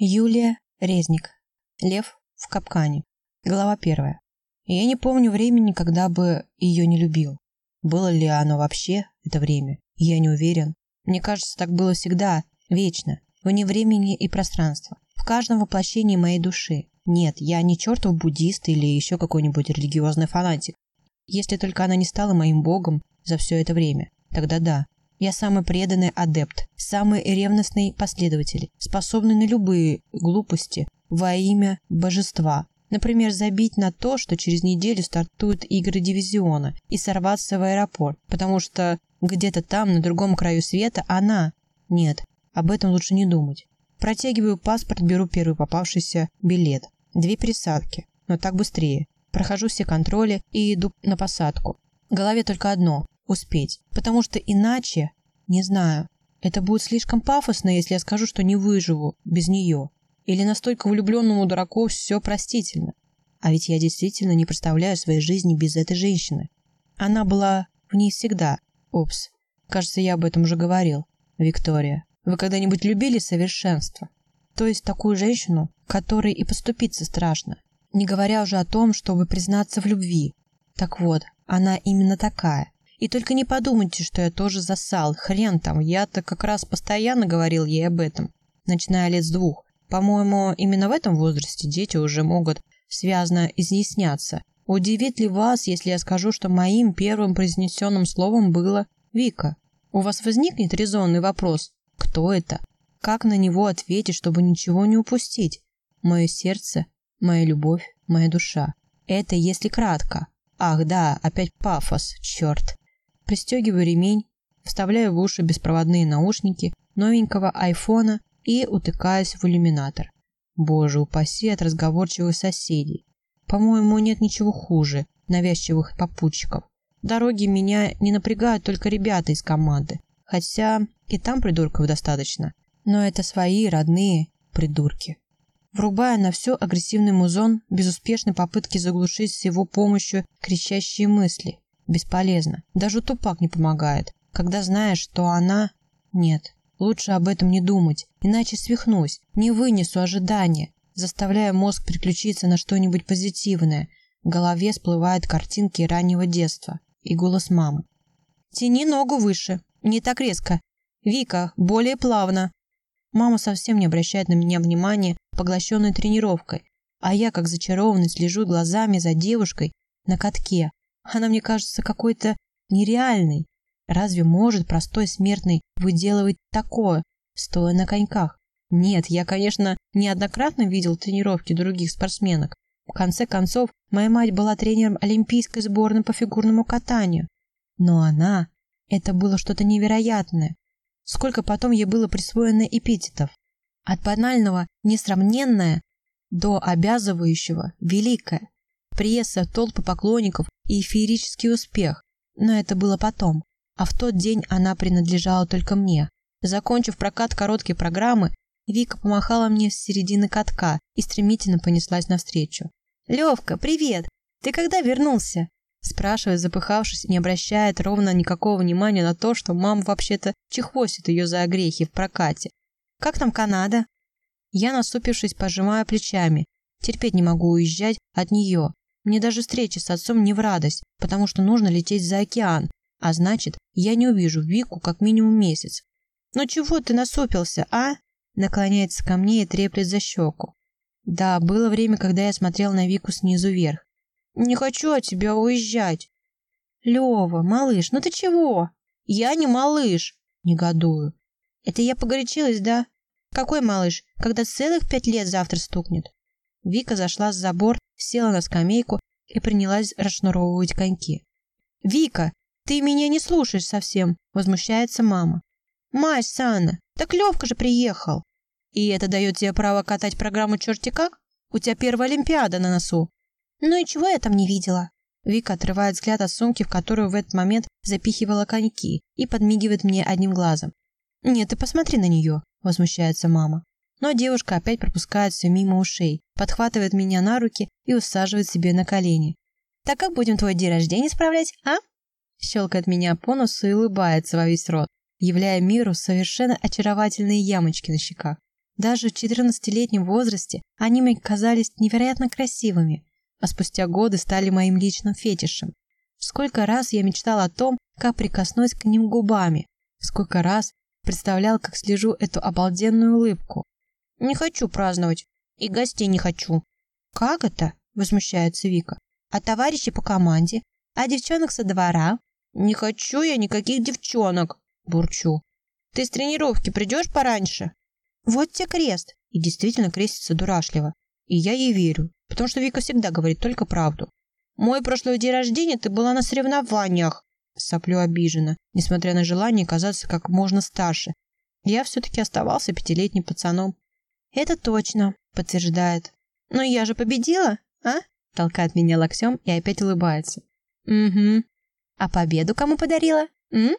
Юлия Резник. Лев в капкане. Глава первая. Я не помню времени, когда бы ее не любил. Было ли оно вообще, это время? Я не уверен. Мне кажется, так было всегда, вечно, вне времени и пространства, в каждом воплощении моей души. Нет, я не чертов буддист или еще какой-нибудь религиозный фанатик. Если только она не стала моим богом за все это время, тогда да, я самый преданный адепт, самый ревностный последователь, способный на любые глупости во имя божества. Например, забить на то, что через неделю стартуют игры дивизиона и сорваться в аэропорт, потому что где-то там, на другом краю света, она... Нет, об этом лучше не думать. Протягиваю паспорт, беру первый попавшийся билет. Две пересадки, но так быстрее. Прохожу все контроли и иду на посадку. В голове только одно успеть. Потому что иначе, не знаю, это будет слишком пафосно, если я скажу, что не выживу без нее. Или настолько влюбленному дураку все простительно. А ведь я действительно не представляю своей жизни без этой женщины. Она была в ней всегда. Опс. Кажется, я об этом уже говорил. Виктория, вы когда-нибудь любили совершенство? То есть такую женщину, которой и поступиться страшно. Не говоря уже о том, чтобы признаться в любви. Так вот, она именно такая. И только не подумайте, что я тоже засал. Хрен там, я-то как раз постоянно говорил ей об этом, начиная лет с двух. По-моему, именно в этом возрасте дети уже могут связно изъясняться. Удивит ли вас, если я скажу, что моим первым произнесенным словом было «Вика»? У вас возникнет резонный вопрос «Кто это?» Как на него ответить, чтобы ничего не упустить? Мое сердце, моя любовь, моя душа. Это если кратко. Ах да, опять пафос, черт. Пристегиваю ремень, вставляю в уши беспроводные наушники новенького айфона и утыкаюсь в иллюминатор. Боже упаси от разговорчивых соседей. По-моему, нет ничего хуже навязчивых попутчиков. Дороги меня не напрягают только ребята из команды. Хотя и там придурков достаточно. Но это свои родные придурки. Врубая на все агрессивный музон, безуспешной попытки заглушить с его помощью кричащие мысли. Бесполезно. Даже тупак не помогает. Когда знаешь, что она... Нет, лучше об этом не думать, иначе свихнусь, не вынесу ожидания, заставляя мозг переключиться на что-нибудь позитивное. В голове всплывают картинки раннего детства и голос мамы. «Тяни ногу выше, не так резко. Вика, более плавно». Мама совсем не обращает на меня внимания, поглощенной тренировкой, а я, как зачарованный, слежу глазами за девушкой на катке, она мне кажется какой-то нереальной. Разве может простой смертный выделывать такое, стоя на коньках? Нет, я, конечно, неоднократно видел тренировки других спортсменок. В конце концов, моя мать была тренером олимпийской сборной по фигурному катанию. Но она... Это было что-то невероятное. Сколько потом ей было присвоено эпитетов. От банального «несравненное» до обязывающего «великое». Пресса, толпы поклонников и феерический успех. Но это было потом. А в тот день она принадлежала только мне. Закончив прокат короткой программы, Вика помахала мне с середины катка и стремительно понеслась навстречу. «Левка, привет! Ты когда вернулся?» Спрашивает, запыхавшись, не обращает ровно никакого внимания на то, что мама вообще-то чехвостит ее за огрехи в прокате. «Как там Канада?» Я, насупившись, пожимаю плечами. Терпеть не могу уезжать от нее. Мне даже встреча с отцом не в радость, потому что нужно лететь за океан, а значит, я не увижу Вику как минимум месяц. «Ну чего ты насупился, а?» Наклоняется ко мне и треплет за щеку. Да, было время, когда я смотрел на Вику снизу вверх. «Не хочу от тебя уезжать!» «Лева, малыш, ну ты чего?» «Я не малыш!» Негодую. «Это я погорячилась, да?» «Какой малыш? Когда целых пять лет завтра стукнет?» Вика зашла с забор, села на скамейку и принялась расшнуровывать коньки. «Вика, ты меня не слушаешь совсем!» – возмущается мама. «Мась, Сана, так Левка же приехал!» «И это дает тебе право катать программу черти как? У тебя первая Олимпиада на носу!» «Ну и чего я там не видела?» Вика отрывает взгляд от сумки, в которую в этот момент запихивала коньки, и подмигивает мне одним глазом. «Нет, ты посмотри на нее!» – возмущается мама. Но девушка опять пропускает все мимо ушей, подхватывает меня на руки и усаживает себе на колени. «Так как будем твой день рождения справлять, а?» Щелкает меня по носу и улыбается во весь рот, являя миру совершенно очаровательные ямочки на щеках. Даже в 14-летнем возрасте они мне казались невероятно красивыми, а спустя годы стали моим личным фетишем. Сколько раз я мечтал о том, как прикоснусь к ним губами, сколько раз представлял, как слежу эту обалденную улыбку. «Не хочу праздновать, и гостей не хочу». «Как это?» – возмущается Вика. «А товарищи по команде? А девчонок со двора?» «Не хочу я никаких девчонок», – бурчу. «Ты с тренировки придешь пораньше?» «Вот тебе крест!» И действительно крестится дурашливо. И я ей верю, потому что Вика всегда говорит только правду. «Мой прошлый день рождения ты была на соревнованиях!» Соплю обиженно, несмотря на желание казаться как можно старше. Я все-таки оставался пятилетним пацаном. «Это точно», — подтверждает. «Но я же победила, а?» Толкает меня локтем и опять улыбается. «Угу. А победу кому подарила? М?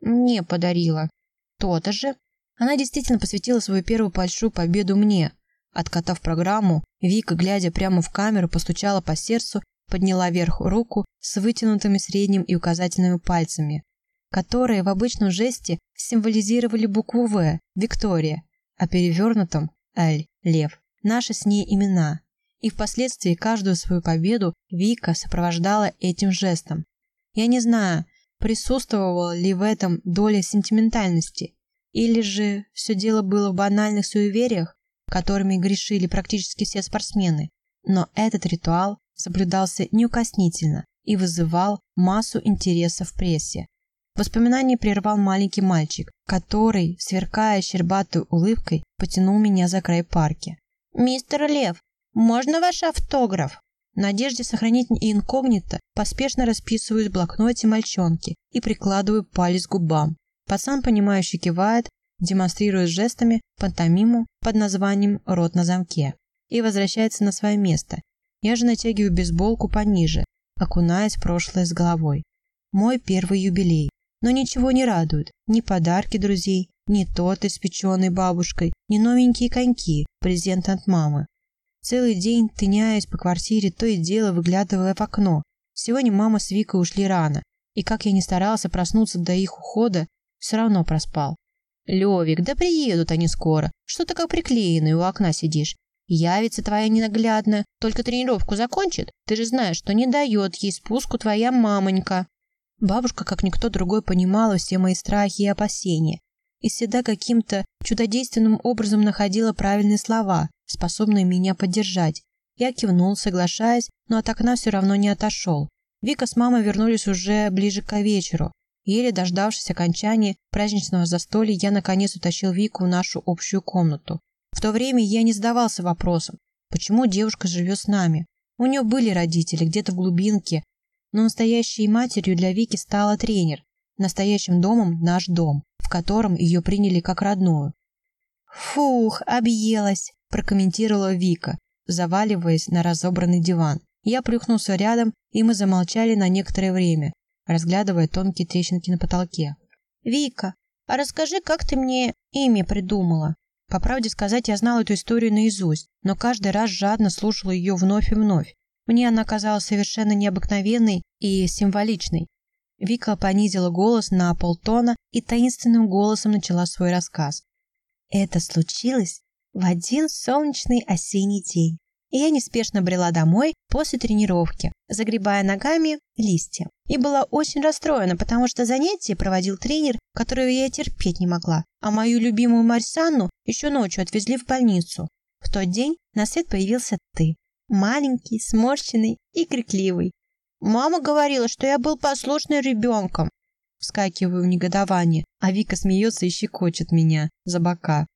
Не подарила. То-то же. Она действительно посвятила свою первую большую победу мне. Откатав программу, Вика, глядя прямо в камеру, постучала по сердцу, подняла вверх руку с вытянутыми средним и указательными пальцами, которые в обычном жесте символизировали букву «В» – Виктория, а перевернутом – Л – Лев. Наши с ней имена. И впоследствии каждую свою победу Вика сопровождала этим жестом. Я не знаю, присутствовала ли в этом доля сентиментальности, или же все дело было в банальных суевериях, которыми грешили практически все спортсмены. Но этот ритуал соблюдался неукоснительно и вызывал массу интереса в прессе. Воспоминание прервал маленький мальчик, который, сверкая щербатой улыбкой, потянул меня за край парки. «Мистер Лев, можно ваш автограф?» В надежде сохранить инкогнито, поспешно расписывают в блокноте мальчонки и прикладываю палец к губам. Пацан, понимающе кивает, демонстрирует жестами пантомиму под названием «Рот на замке» и возвращается на свое место. Я же натягиваю бейсболку пониже, окунаясь в прошлое с головой. Мой первый юбилей. Но ничего не радует. Ни подарки друзей, ни торт, испеченный бабушкой, ни новенькие коньки, презент от мамы. Целый день тыняюсь по квартире, то и дело выглядывая в окно. Сегодня мама с Викой ушли рано, и как я не старался проснуться до их ухода, все равно проспал. Левик, да приедут они скоро. Что ты как приклеенный у окна сидишь? Явится твоя ненаглядная, только тренировку закончит. Ты же знаешь, что не дает ей спуску твоя мамонька. Бабушка, как никто другой, понимала все мои страхи и опасения и всегда каким-то чудодейственным образом находила правильные слова, способные меня поддержать. Я кивнул, соглашаясь, но от окна все равно не отошел. Вика с мамой вернулись уже ближе к вечеру. Еле дождавшись окончания праздничного застолья, я наконец утащил Вику в нашу общую комнату. В то время я не задавался вопросом, почему девушка живет с нами. У нее были родители где-то в глубинке, но настоящей матерью для Вики стала тренер, настоящим домом наш дом в котором ее приняли как родную. «Фух, объелась», – прокомментировала Вика, заваливаясь на разобранный диван. Я плюхнулся рядом, и мы замолчали на некоторое время, разглядывая тонкие трещинки на потолке. «Вика, а расскажи, как ты мне имя придумала?» По правде сказать, я знала эту историю наизусть, но каждый раз жадно слушала ее вновь и вновь. Мне она казалась совершенно необыкновенной и символичной. Вика понизила голос на полтона и таинственным голосом начала свой рассказ. Это случилось в один солнечный осенний день. И я неспешно брела домой после тренировки, загребая ногами листья. И была очень расстроена, потому что занятие проводил тренер, которого я терпеть не могла. А мою любимую Марсанну еще ночью отвезли в больницу. В тот день на свет появился ты. Маленький, сморщенный и крикливый. Мама говорила, что я был послушным ребенком. Вскакиваю в негодование, а Вика смеется и щекочет меня за бока.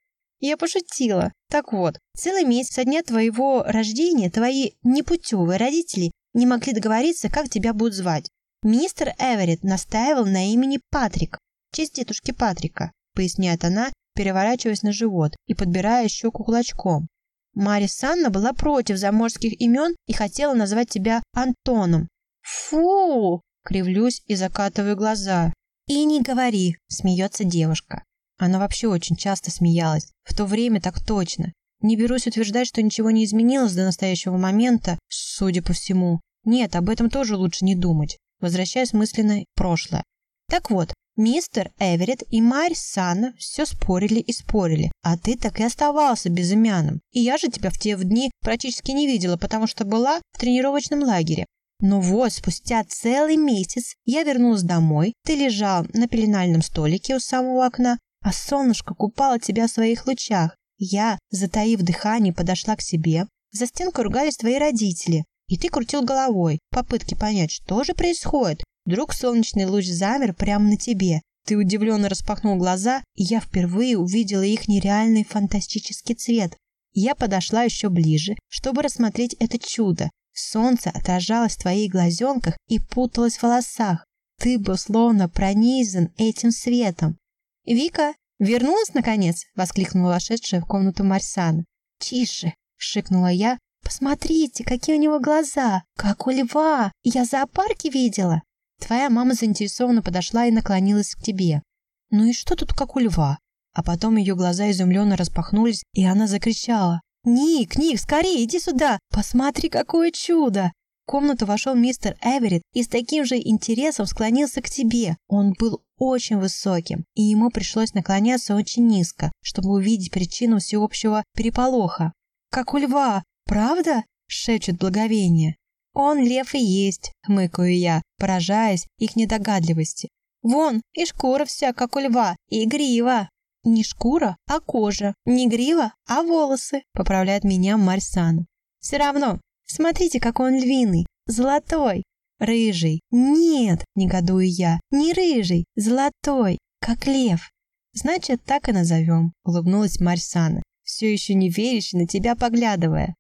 Я пошутила. Так вот, целый месяц со дня твоего рождения твои непутевые родители не могли договориться, как тебя будут звать. Мистер Эверетт настаивал на имени Патрик, в честь дедушки Патрика, поясняет она, переворачиваясь на живот и подбирая щеку кулачком. Мария Санна была против заморских имен и хотела назвать тебя Антоном, «Фу!» — кривлюсь и закатываю глаза. «И не говори!» — смеется девушка. Она вообще очень часто смеялась. В то время так точно. Не берусь утверждать, что ничего не изменилось до настоящего момента, судя по всему. Нет, об этом тоже лучше не думать. Возвращаясь мысленно в прошлое. Так вот, Мистер Эверетт и Марь Санна все спорили и спорили, а ты так и оставался безымянным. И я же тебя в те дни практически не видела, потому что была в тренировочном лагере. Но вот, спустя целый месяц я вернулась домой, ты лежал на пеленальном столике у самого окна, а солнышко купало тебя в своих лучах. Я, затаив дыхание, подошла к себе. За стенкой ругались твои родители, и ты крутил головой, попытки понять, что же происходит. Вдруг солнечный луч замер прямо на тебе. Ты удивленно распахнул глаза, и я впервые увидела их нереальный фантастический цвет. Я подошла еще ближе, чтобы рассмотреть это чудо. Солнце отражалось в твоих глазенках и путалось в волосах. Ты был словно пронизан этим светом. «Вика, вернулась, наконец?» — воскликнула вошедшая в комнату Марсана. «Тише!» — шикнула я. «Посмотрите, какие у него глаза! Как у льва! Я в зоопарке видела!» Твоя мама заинтересованно подошла и наклонилась к тебе. Ну и что тут как у льва? А потом ее глаза изумленно распахнулись, и она закричала. «Ник, Ник, скорее, иди сюда! Посмотри, какое чудо!» В комнату вошел мистер Эверетт и с таким же интересом склонился к тебе. Он был очень высоким, и ему пришлось наклоняться очень низко, чтобы увидеть причину всеобщего переполоха. «Как у льва, правда?» – шепчет благовение. «Он лев и есть», — хмыкаю я, поражаясь их недогадливости. «Вон, и шкура вся, как у льва, и грива». «Не шкура, а кожа. Не грива, а волосы», — поправляет меня Марсана. «Все равно, смотрите, какой он львиный, золотой, рыжий. Нет, негодую я, не рыжий, золотой, как лев». «Значит, так и назовем», — улыбнулась Марсана, все еще не верящий на тебя поглядывая.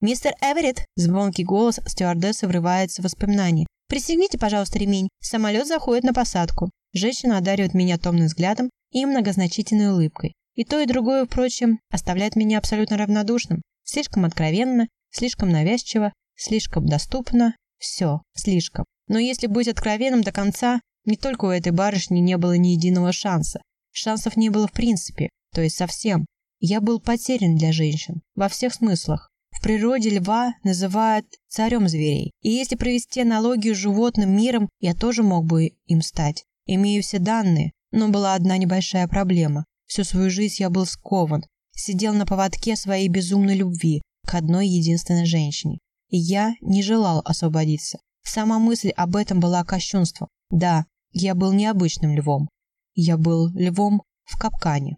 «Мистер Эверетт!» – звонкий голос стюардессы врывается в воспоминания. «Пристегните, пожалуйста, ремень. Самолет заходит на посадку». Женщина одаривает меня томным взглядом и многозначительной улыбкой. И то, и другое, впрочем, оставляет меня абсолютно равнодушным. Слишком откровенно, слишком навязчиво, слишком доступно. Все, слишком. Но если быть откровенным до конца, не только у этой барышни не было ни единого шанса. Шансов не было в принципе, то есть совсем. Я был потерян для женщин, во всех смыслах. В природе льва называют царем зверей. И если провести аналогию с животным миром, я тоже мог бы им стать. Имею все данные, но была одна небольшая проблема. Всю свою жизнь я был скован, сидел на поводке своей безумной любви к одной единственной женщине. И я не желал освободиться. Сама мысль об этом была кощунством. Да, я был необычным львом. Я был львом в капкане.